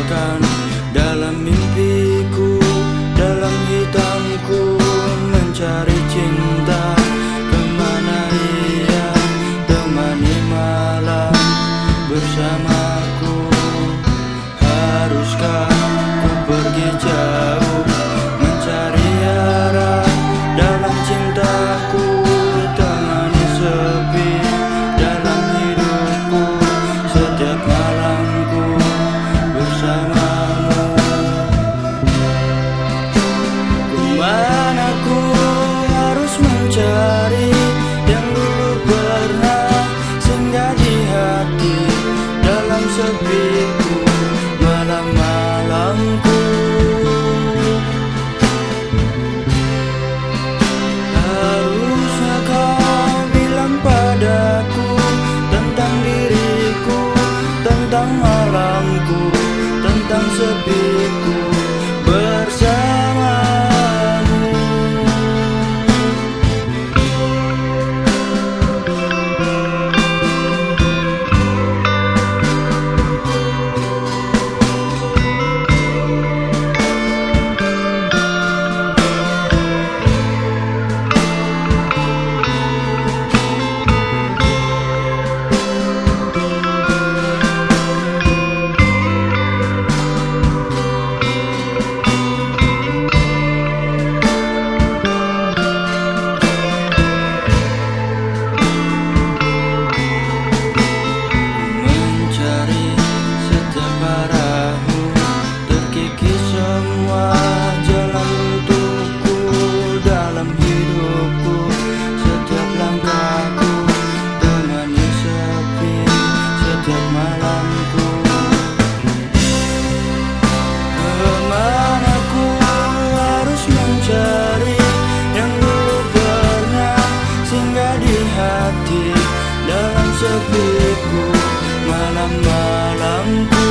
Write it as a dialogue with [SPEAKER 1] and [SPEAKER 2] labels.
[SPEAKER 1] girl Paraná. sepiku malam-malamku.